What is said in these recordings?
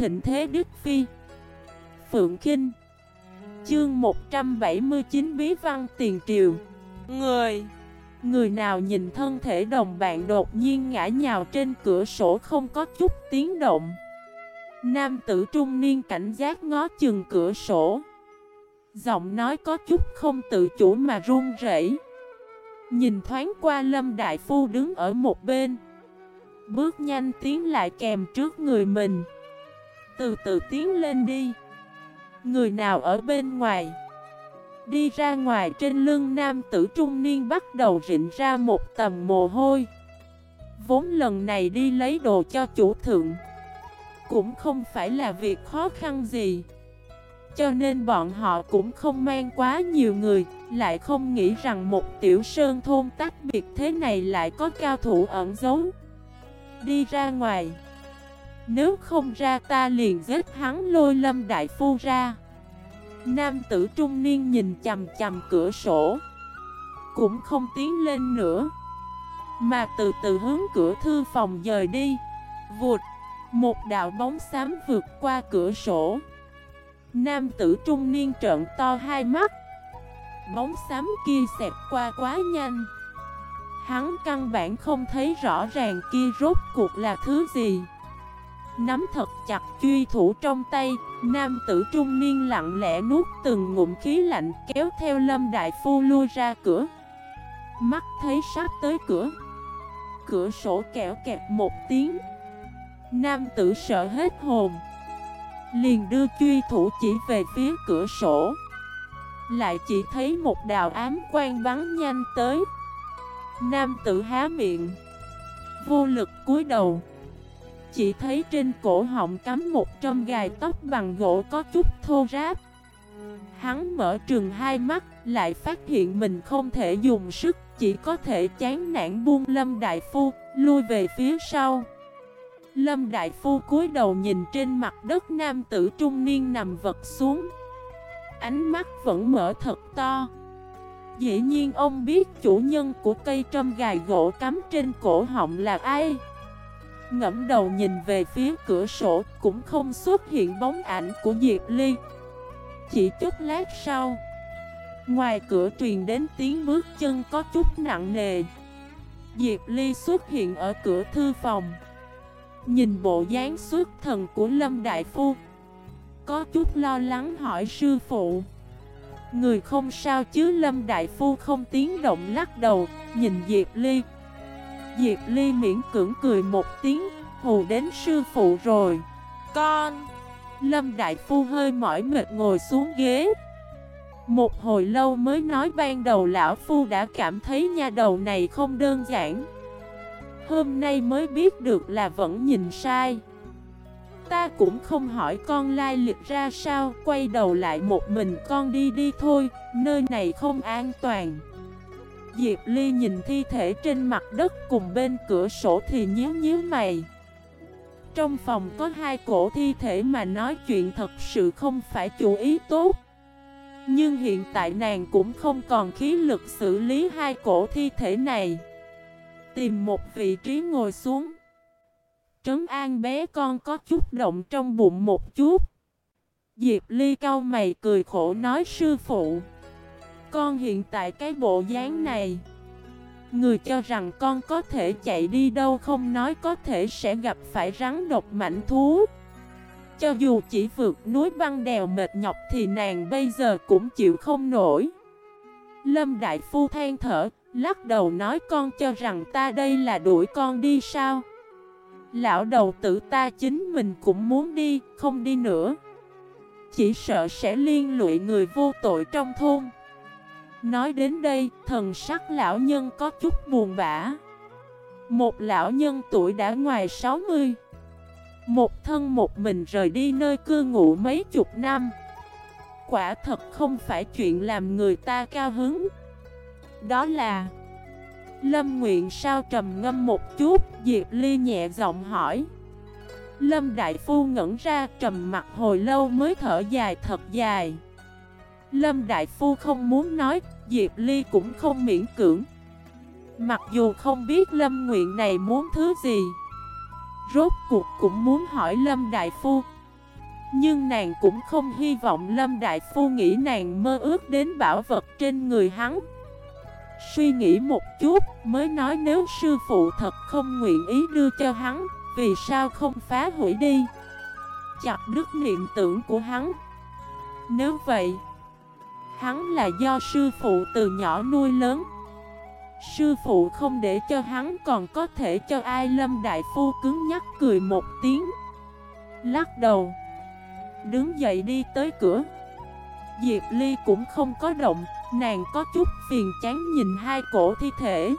thịnh thế Đức Phi. Phượng Kinh. Chương 179 Bí văn tiền triều. Người. Người nào nhìn thân thể đồng bạn đột nhiên ngã nhào trên cửa sổ không có chút tiếng động. Nam tử trung niên cảnh giác ngó chừng cửa sổ. Giọng nói có chút không tự chủ mà run rẩy. Nhìn thoáng qua Lâm Đại Phu đứng ở một bên. Bước nhanh tiến lại kèm trước người mình. Từ từ tiến lên đi. Người nào ở bên ngoài? Đi ra ngoài trên lưng nam tử trung niên bắt đầu rịn ra một tầm mồ hôi. Vốn lần này đi lấy đồ cho chủ thượng, Cũng không phải là việc khó khăn gì. Cho nên bọn họ cũng không mang quá nhiều người, Lại không nghĩ rằng một tiểu sơn thôn tách biệt thế này lại có cao thủ ẩn giấu. Đi ra ngoài. Nếu không ra ta liền giết hắn lôi lâm đại phu ra. Nam tử trung niên nhìn chầm chầm cửa sổ. Cũng không tiến lên nữa. Mà từ từ hướng cửa thư phòng dời đi. Vụt, Một đạo bóng xám vượt qua cửa sổ. Nam tử trung niên trợn to hai mắt. Bóng xám kia xẹt qua quá nhanh. Hắn căn bản không thấy rõ ràng kia rốt cuộc là thứ gì. Nắm thật chặt truy thủ trong tay, Nam tử trung niên lặng lẽ nuốt từng ngụm khí lạnh Kéo theo lâm đại phu lui ra cửa. Mắt thấy sắp tới cửa. Cửa sổ kẹo kẹt một tiếng. Nam tử sợ hết hồn. Liền đưa truy thủ chỉ về phía cửa sổ. Lại chỉ thấy một đào ám quang bắn nhanh tới. Nam tử há miệng. Vô lực cúi đầu chỉ thấy trên cổ họng cắm một trăm gài tóc bằng gỗ có chút thô ráp. Hắn mở trường hai mắt, Lại phát hiện mình không thể dùng sức, Chỉ có thể chán nản buông Lâm Đại Phu, Lui về phía sau. Lâm Đại Phu cúi đầu nhìn trên mặt đất nam tử trung niên nằm vật xuống. Ánh mắt vẫn mở thật to. Dĩ nhiên ông biết chủ nhân của cây trâm gài gỗ cắm trên cổ họng là ai. Ngẫm đầu nhìn về phía cửa sổ cũng không xuất hiện bóng ảnh của Diệp Ly. Chỉ chút lát sau, Ngoài cửa truyền đến tiếng bước chân có chút nặng nề. Diệp Ly xuất hiện ở cửa thư phòng, Nhìn bộ dáng xuất thần của Lâm Đại Phu. Có chút lo lắng hỏi sư phụ, Người không sao chứ? Lâm Đại Phu không tiếng động lắc đầu, Nhìn Diệp Ly. Diệp Ly miễn cưỡng cười một tiếng, hù đến sư phụ rồi. Con! Lâm Đại Phu hơi mỏi mệt ngồi xuống ghế. Một hồi lâu mới nói ban đầu lão Phu đã cảm thấy nha đầu này không đơn giản. Hôm nay mới biết được là vẫn nhìn sai. Ta cũng không hỏi con lai lịch ra sao, quay đầu lại một mình con đi đi thôi, nơi này không an toàn. Diệp Ly nhìn thi thể trên mặt đất cùng bên cửa sổ thì nhíu nhíu mày. Trong phòng có hai cổ thi thể mà nói chuyện thật sự không phải chủ ý tốt. Nhưng hiện tại nàng cũng không còn khí lực xử lý hai cổ thi thể này. Tìm một vị trí ngồi xuống. Trấn an bé con có chút động trong bụng một chút. Diệp Ly cau mày cười khổ nói, sư phụ con hiện tại cái bộ dáng này. Người cho rằng con có thể chạy đi đâu không nói có thể sẽ gặp phải rắn độc mạnh thú. Cho dù chỉ vượt núi băng đèo mệt nhọc thì nàng bây giờ cũng chịu không nổi. Lâm Đại Phu than thở, lắc đầu nói con cho rằng ta đây là đuổi con đi sao? Lão đầu tử ta chính mình cũng muốn đi, không đi nữa. Chỉ sợ sẽ liên lụy người vô tội trong thôn. Nói đến đây, thần sắc lão nhân có chút buồn bã. Một lão nhân tuổi đã ngoài 60 Một thân một mình rời đi nơi cư ngụ mấy chục năm. Quả thật không phải chuyện làm người ta cao hứng. Đó là Lâm Nguyện sao trầm ngâm một chút Diệp Ly nhẹ giọng hỏi. Lâm Đại Phu ngẩn ra trầm mặt hồi lâu mới thở dài thật dài. Lâm Đại Phu không muốn nói, Diệp Ly cũng không miễn cưỡng. Mặc dù không biết Lâm Nguyện này muốn thứ gì, rốt cuộc cũng muốn hỏi Lâm Đại Phu, Nhưng nàng cũng không hy vọng Lâm Đại Phu nghĩ nàng mơ ước đến bảo vật trên người hắn. Suy nghĩ một chút mới nói nếu sư phụ thật không nguyện ý đưa cho hắn Vì sao không phá hủy đi? Chặt đứt niệm tưởng của hắn. Nếu vậy Hắn là do sư phụ từ nhỏ nuôi lớn. Sư phụ không để cho hắn còn có thể cho ai Lâm Đại Phu cứng nhắc cười một tiếng. Lắc đầu. Đứng dậy đi tới cửa. Diệp Ly cũng không có động, Nàng có chút phiền chán nhìn hai cổ thi thể.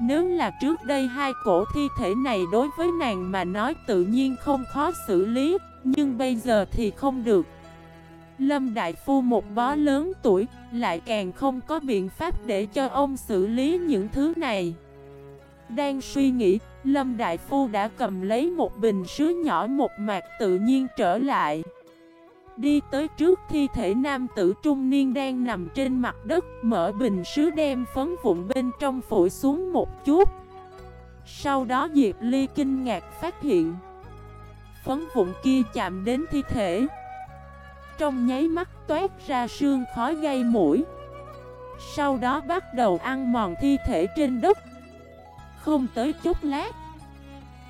Nếu là trước đây hai cổ thi thể này đối với nàng mà nói tự nhiên không khó xử lý, Nhưng bây giờ thì không được. Lâm Đại Phu một bó lớn tuổi, Lại càng không có biện pháp để cho ông xử lý những thứ này. Đang suy nghĩ, Lâm Đại Phu đã cầm lấy một bình sứ nhỏ một mạc tự nhiên trở lại. Đi tới trước thi thể nam tử trung niên đang nằm trên mặt đất, Mở bình sứ đem phấn vụn bên trong phổi xuống một chút. Sau đó Diệp Ly kinh ngạc phát hiện, Phấn vụn kia chạm đến thi thể. Trong nháy mắt toát ra sương khói gây mũi. Sau đó bắt đầu ăn mòn thi thể trên đất. Không tới chút lát,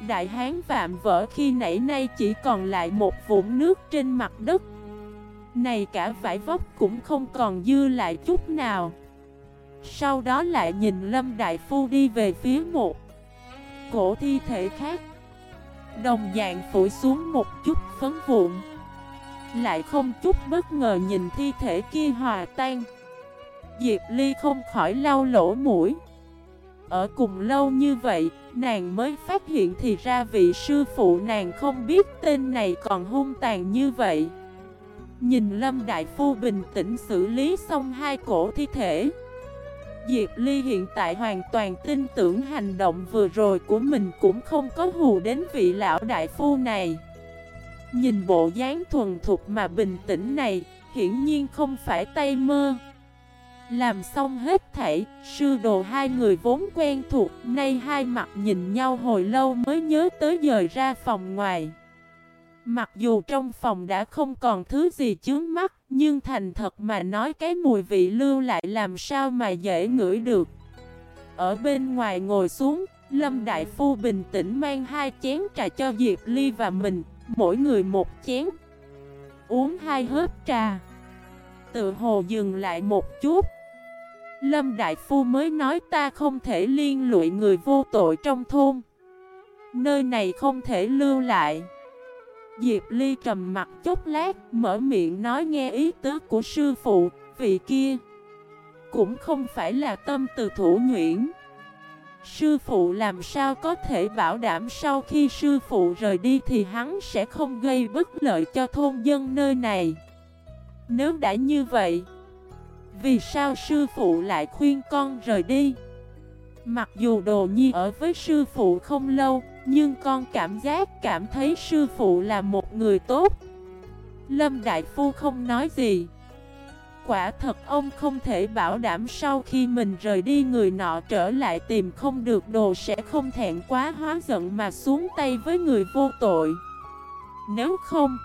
Đại hán vạm vỡ khi nãy nay chỉ còn lại một vũng nước trên mặt đất. Này cả vải vóc cũng không còn dư lại chút nào. Sau đó lại nhìn Lâm Đại Phu đi về phía một Cổ thi thể khác. Đồng dạng phủi xuống một chút phấn vụn. Lại không chút bất ngờ nhìn thi thể kia hòa tan. Diệp Ly không khỏi lau lỗ mũi. Ở cùng lâu như vậy, Nàng mới phát hiện thì ra vị sư phụ nàng không biết tên này còn hung tàn như vậy. Nhìn Lâm Đại Phu bình tĩnh xử lý xong hai cổ thi thể. Diệp Ly hiện tại hoàn toàn tin tưởng hành động vừa rồi của mình cũng không có hù đến vị lão đại phu này. Nhìn bộ dáng thuần thục mà bình tĩnh này, hiển nhiên không phải tay mơ làm xong hết thảy, sư đồ hai người vốn quen thuộc, nay hai mặt nhìn nhau hồi lâu mới nhớ tới dời ra phòng ngoài. Mặc dù trong phòng đã không còn thứ gì chướng mắt, nhưng thành thật mà nói cái mùi vị lưu lại làm sao mà dễ ngửi được. Ở bên ngoài ngồi xuống, Lâm Đại Phu bình tĩnh mang hai chén trà cho Diệp Ly và mình, mỗi người một chén. Uống hai hớp trà. Tự hồ dừng lại một chút. Lâm Đại Phu mới nói ta không thể liên lụy người vô tội trong thôn Nơi này không thể lưu lại Diệp Ly trầm mặt chốc lát, Mở miệng nói nghe ý tứ của sư phụ, Vị kia Cũng không phải là tâm từ thủ nhuyễn Sư phụ làm sao có thể bảo đảm sau khi sư phụ rời đi thì hắn sẽ không gây bất lợi cho thôn dân nơi này Nếu đã như vậy vì sao sư phụ lại khuyên con rời đi? Mặc dù đồ nhi ở với sư phụ không lâu, nhưng con cảm giác cảm thấy sư phụ là một người tốt. Lâm Đại Phu không nói gì. Quả thật ông không thể bảo đảm sau khi mình rời đi người nọ trở lại tìm không được đồ sẽ không thẹn quá hóa giận mà xuống tay với người vô tội. Nếu không...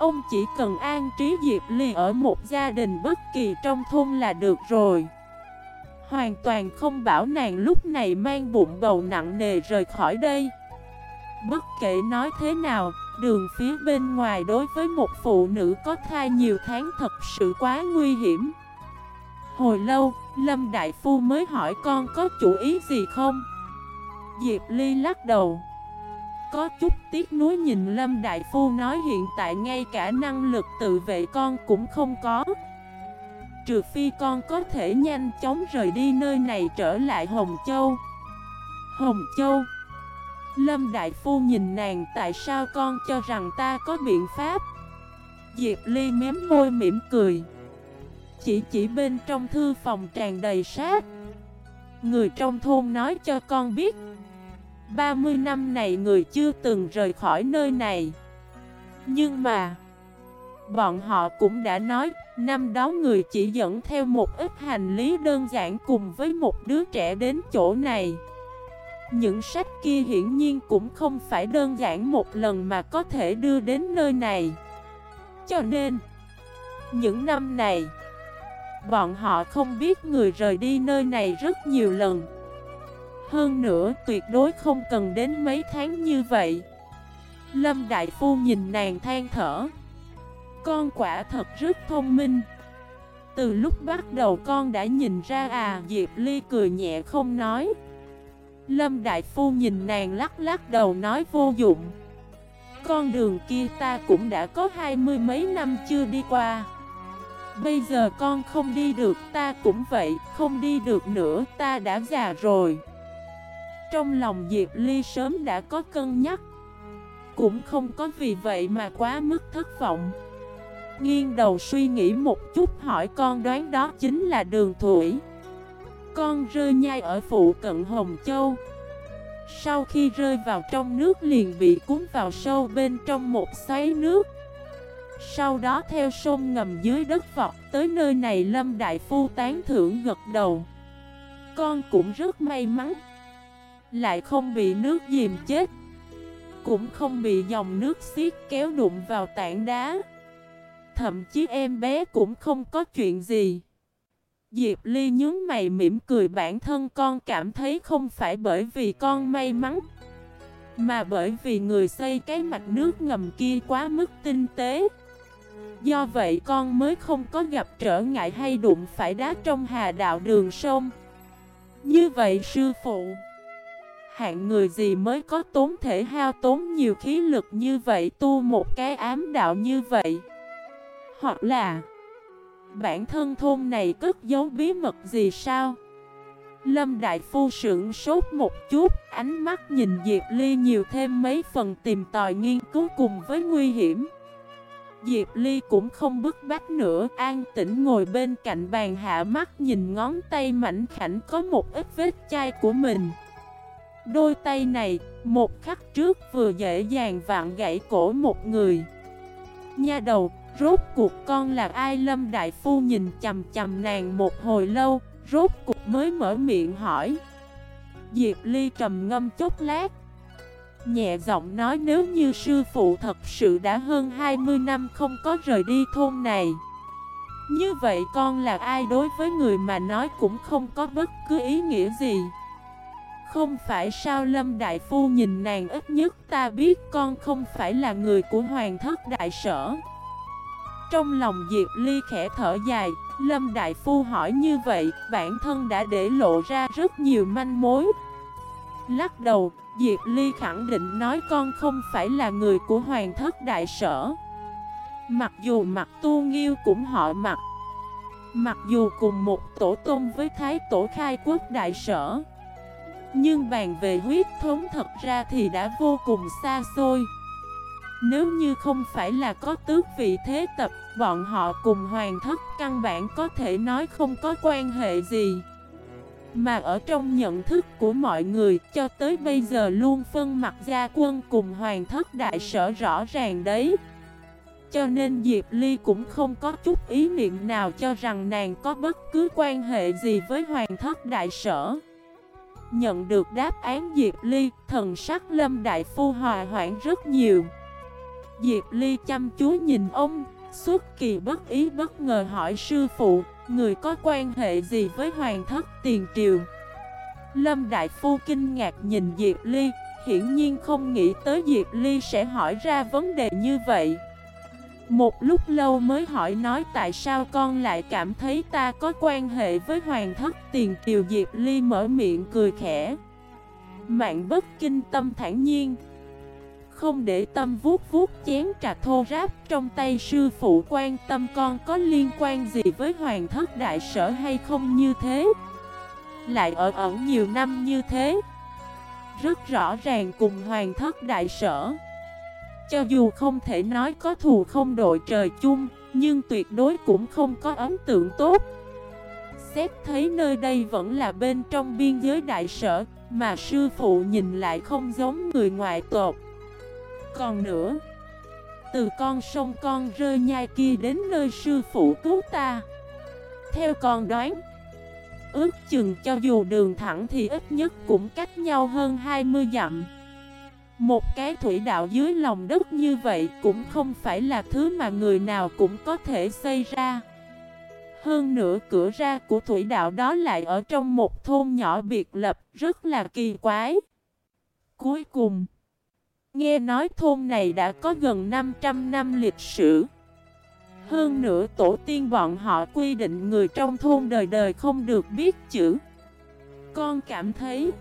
Ông chỉ cần an trí Diệp Ly ở một gia đình bất kỳ trong thôn là được rồi Hoàn toàn không bảo nàng lúc này mang bụng bầu nặng nề rời khỏi đây Bất kể nói thế nào, đường phía bên ngoài đối với một phụ nữ có thai nhiều tháng thật sự quá nguy hiểm. Hồi lâu, Lâm Đại Phu mới hỏi con có chủ ý gì không? Diệp Ly lắc đầu. Có chút tiếc nuối nhìn Lâm Đại Phu nói hiện tại ngay cả năng lực tự vệ con cũng không có. Trừ phi con có thể nhanh chóng rời đi nơi này trở lại Hồng Châu. Hồng Châu Lâm Đại Phu nhìn nàng, tại sao con cho rằng ta có biện pháp? Diệp Ly mém môi mỉm cười. Chỉ chỉ bên trong thư phòng tràn đầy sát. Người trong thôn nói cho con biết. 30 năm này người chưa từng rời khỏi nơi này. Nhưng mà, Bọn họ cũng đã nói, Năm đó người chỉ dẫn theo một ít hành lý đơn giản cùng với một đứa trẻ đến chỗ này. Những sách kia hiển nhiên cũng không phải đơn giản một lần mà có thể đưa đến nơi này. Cho nên, Những năm này, Bọn họ không biết người rời đi nơi này rất nhiều lần. Hơn nữa, tuyệt đối không cần đến mấy tháng như vậy. Lâm Đại Phu nhìn nàng than thở. Con quả thật rất thông minh. Từ lúc bắt đầu con đã nhìn ra à Diệp Ly cười nhẹ không nói. Lâm Đại Phu nhìn nàng lắc lắc đầu nói vô dụng. Con đường kia ta cũng đã có hai mươi mấy năm chưa đi qua. Bây giờ con không đi được, ta cũng vậy, Không đi được nữa, ta đã già rồi. Trong lòng Diệp Ly sớm đã có cân nhắc. Cũng không có vì vậy mà quá mức thất vọng. Nghiêng đầu suy nghĩ một chút hỏi con đoán đó chính là đường thủy. Con rơi nhai ở phụ cận Hồng Châu. Sau khi rơi vào trong nước liền bị cuốn vào sâu bên trong một xoáy nước. Sau đó theo sông ngầm dưới đất vọt tới nơi này Lâm Đại Phu tán thưởng gật đầu. Con cũng rất may mắn, Lại không bị nước dìm chết, Cũng không bị dòng nước xiết kéo đụng vào tảng đá. Thậm chí em bé cũng không có chuyện gì. Diệp Ly nhớ mày mỉm cười bản thân con cảm thấy không phải bởi vì con may mắn, Mà bởi vì người xây cái mạch nước ngầm kia quá mức tinh tế. Do vậy con mới không có gặp trở ngại hay đụng phải đá trong hà đạo đường sông. Như vậy sư phụ, Hạng người gì mới có tốn thể hao tốn nhiều khí lực như vậy tu một cái ám đạo như vậy? Hoặc là Bản thân thôn này cất giấu bí mật gì sao? Lâm Đại Phu sưởng sốt một chút Ánh mắt nhìn Diệp Ly nhiều thêm mấy phần tìm tòi nghiên cứu cùng với nguy hiểm. Diệp Ly cũng không bức bách nữa An tĩnh ngồi bên cạnh bàn hạ mắt nhìn ngón tay mảnh khảnh có một ít vết chai của mình. Đôi tay này, một khắc trước vừa dễ dàng vặn gãy cổ một người. Nha đầu, rốt cuộc con là ai? Lâm Đại Phu nhìn chầm chầm nàng một hồi lâu, Rốt cuộc mới mở miệng hỏi. Diệp Ly trầm ngâm chốc lát, Nhẹ giọng nói, nếu như sư phụ thật sự đã hơn 20 năm không có rời đi thôn này, Như vậy con là ai? Đối với người mà nói cũng không có bất cứ ý nghĩa gì. Không phải sao? Lâm Đại Phu nhìn nàng, ít nhất ta biết con không phải là người của Hoàng thất đại sở. Trong lòng Diệp Ly khẽ thở dài Lâm Đại Phu hỏi như vậy bản thân đã để lộ ra rất nhiều manh mối. Lắc đầu, Diệp Ly khẳng định nói con không phải là người của Hoàng thất đại sở. Mặc dù mặt tu nghiêu cũng họ mặt Mặc dù cùng một tổ tôn với Thái tổ khai quốc đại sở Nhưng bàn về huyết thống thật ra thì đã vô cùng xa xôi. Nếu như không phải là có tước vị thế tập Bọn họ cùng hoàng thất căn bản có thể nói không có quan hệ gì. Mà ở trong nhận thức của mọi người cho tới bây giờ luôn phân mặt gia quân cùng hoàng thất đại sở rõ ràng đấy. Cho nên Diệp Ly cũng không có chút ý niệm nào cho rằng nàng có bất cứ quan hệ gì với hoàng thất đại sở. Nhận được đáp án Diệp Ly, thần sắc lâm đại phu hòa hoãn rất nhiều. Diệp Ly chăm chú nhìn ông, suốt kỳ bất ý bất ngờ hỏi sư phụ Người có quan hệ gì với hoàng thất tiền triều? Lâm Đại Phu kinh ngạc nhìn Diệp Ly Hiển nhiên không nghĩ tới Diệp Ly sẽ hỏi ra vấn đề như vậy. Một lúc lâu mới hỏi nói tại sao con lại cảm thấy ta có quan hệ với hoàng thất tiền triều? Diệp Ly mở miệng cười khẽ. Mạng bất kinh tâm thản nhiên không để tâm vuốt vuốt chén trà thô ráp trong tay sư phụ quan tâm con có liên quan gì với hoàng thất đại sở hay không như thế? Lại ở ẩn nhiều năm như thế, Rất rõ ràng cùng hoàng thất đại sở. Cho dù không thể nói có thù không đội trời chung, Nhưng tuyệt đối cũng không có ấn tượng tốt. Xét thấy nơi đây vẫn là bên trong biên giới đại sở, Mà sư phụ nhìn lại không giống người ngoại tộc còn nữa Từ con sông con rơi nhai kia đến nơi sư phụ cứu ta Theo con đoán ước chừng cho dù đường thẳng thì ít nhất cũng cách nhau hơn 20 dặm. Một cái thủy đạo dưới lòng đất như vậy cũng không phải là thứ mà người nào cũng có thể xây ra. Hơn nữa cửa ra của thủy đạo đó lại ở trong một thôn nhỏ biệt lập rất là kỳ quái. Cuối cùng, nghe nói thôn này đã có gần 500 năm lịch sử. Hơn nữa tổ tiên bọn họ quy định người trong thôn đời đời không được biết chữ. Con cảm thấy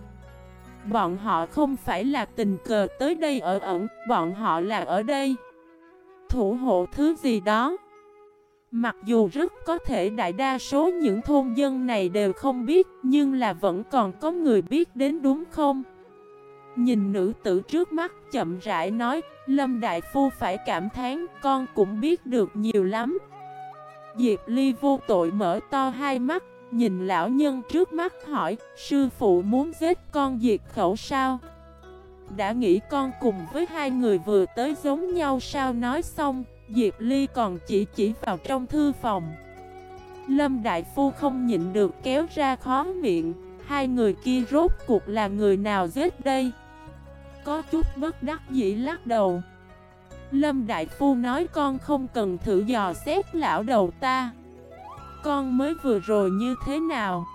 Bọn họ không phải là tình cờ tới đây ở ẩn, Bọn họ là ở đây Thủ hộ thứ gì đó Mặc dù rất có thể đại đa số những thôn dân này đều không biết, Nhưng là vẫn còn có người biết đến đúng không? Nhìn nữ tử trước mắt chậm rãi nói, Lâm Đại Phu phải cảm thán, con cũng biết được nhiều lắm. Diệp Ly vô tội mở to hai mắt, Nhìn lão nhân trước mắt hỏi, Sư phụ muốn giết con diệt khẩu sao? Đã nghĩ con cùng với hai người vừa tới giống nhau sao? Nói xong, Diệp Ly còn chỉ chỉ vào trong thư phòng. Lâm Đại Phu không nhịn được kéo ra khó miệng, Hai người kia rốt cuộc là người nào giết đây? Có chút bất đắc dĩ lắc đầu. Lâm Đại Phu nói con không cần thử dò xét lão đầu ta. Con mới vừa rồi như thế nào?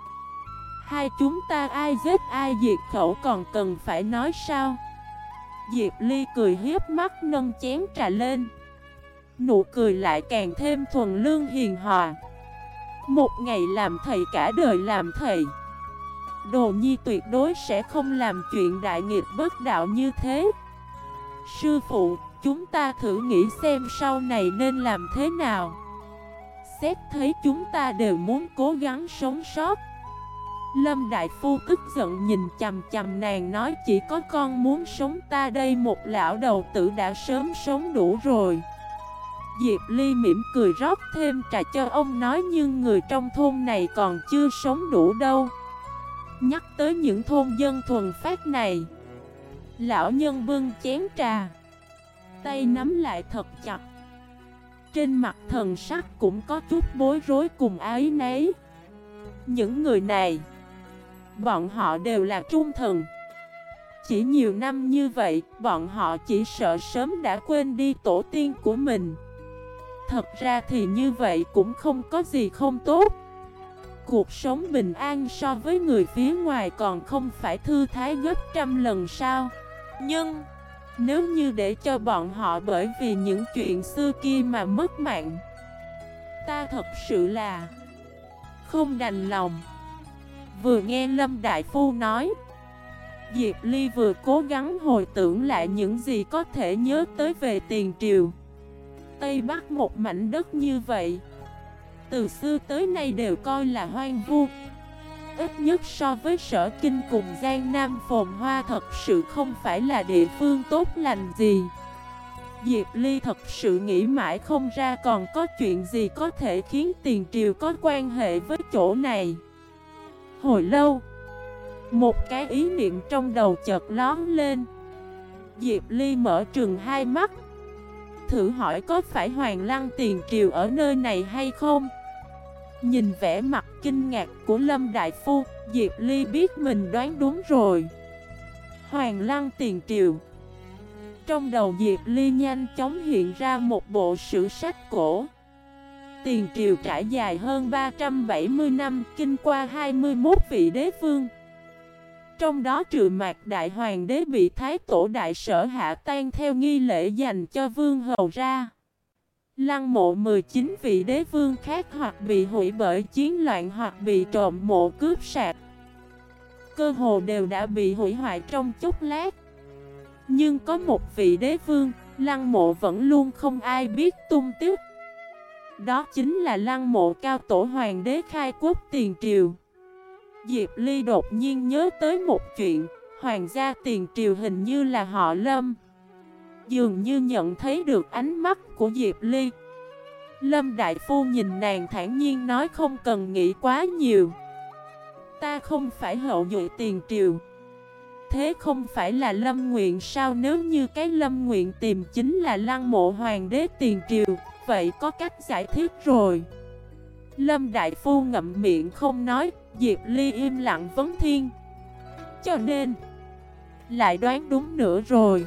Hai chúng ta ai giết ai diệt khẩu còn cần phải nói sao? Diệp Ly cười hiếp mắt nâng chén trà lên. Nụ cười lại càng thêm thuần lương hiền hòa. Một ngày làm thầy cả đời làm thầy. Đồ nhi tuyệt đối sẽ không làm chuyện đại nghịch bất đạo như thế. Sư phụ, chúng ta thử nghĩ xem sau này nên làm thế nào. Xét thấy chúng ta đều muốn cố gắng sống sót. Lâm Đại Phu tức giận nhìn chầm chầm nàng nói chỉ có con muốn sống ta đây một lão đầu tử đã sớm sống đủ rồi. Diệp Ly mỉm cười rót thêm trà cho ông nói nhưng người trong thôn này còn chưa sống đủ đâu. Nhắc tới những thôn dân thuần phát này. Lão nhân bưng chén trà. Tay nắm lại thật chặt. Trên mặt thần sắc cũng có chút bối rối cùng ái nấy Những người này, Bọn họ đều là trung thần. Chỉ nhiều năm như vậy, Bọn họ chỉ sợ sớm đã quên đi tổ tiên của mình. Thật ra thì như vậy cũng không có gì không tốt. Cuộc sống bình an so với người phía ngoài còn không phải thư thái gấp trăm lần sao? Nhưng, Nếu như để cho bọn họ bởi vì những chuyện xưa kia mà mất mạng, Ta thật sự là Không đành lòng. Vừa nghe Lâm Đại Phu nói, Diệp Ly vừa cố gắng hồi tưởng lại những gì có thể nhớ tới về tiền triều. Tây Bắc một mảnh đất như vậy từ xưa tới nay đều coi là hoang vu. Ít nhất so với sở kinh cùng Giang Nam phồn hoa thật sự không phải là địa phương tốt lành gì. Diệp Ly thật sự nghĩ mãi không ra còn có chuyện gì có thể khiến tiền triều có quan hệ với chỗ này. Hồi lâu, Một cái ý niệm trong đầu chợt lón lên. Diệp Ly mở trừng hai mắt, Thử hỏi có phải Hoàng Lăng tiền triều ở nơi này hay không? Nhìn vẻ mặt kinh ngạc của Lâm Đại Phu, Diệp Ly biết mình đoán đúng rồi. Hoàng Lăng tiền triều. Trong đầu Diệp Ly nhanh chóng hiện ra một bộ sử sách cổ. Tiền triều trải dài hơn 370 năm, Kinh qua 21 vị đế vương. Trong đó trừ mạc đại hoàng đế bị thái tổ đại sở hạ tan theo nghi lễ dành cho vương hầu ra. Lăng mộ 19 vị đế vương khác hoặc bị hủy bởi chiến loạn hoặc bị trộm mộ cướp sạc. Cơ hồ đều đã bị hủy hoại trong chút lát. Nhưng có một vị đế vương, lăng mộ vẫn luôn không ai biết tung tích. Đó chính là lăng mộ cao tổ hoàng đế khai quốc tiền triều. Diệp Ly đột nhiên nhớ tới một chuyện, hoàng gia tiền triều hình như là họ Lâm. Dường như nhận thấy được ánh mắt của Diệp Ly. Lâm Đại Phu nhìn nàng thản nhiên nói không cần nghĩ quá nhiều. Ta không phải hậu duệ tiền triều. Thế không phải là Lâm Nguyện sao nếu như cái Lâm Nguyện tìm chính là lăng mộ hoàng đế tiền triều, vậy có cách giải thích rồi. Lâm Đại Phu ngậm miệng không nói, Diệp Ly im lặng vấn thiên Cho nên Lại đoán đúng nữa rồi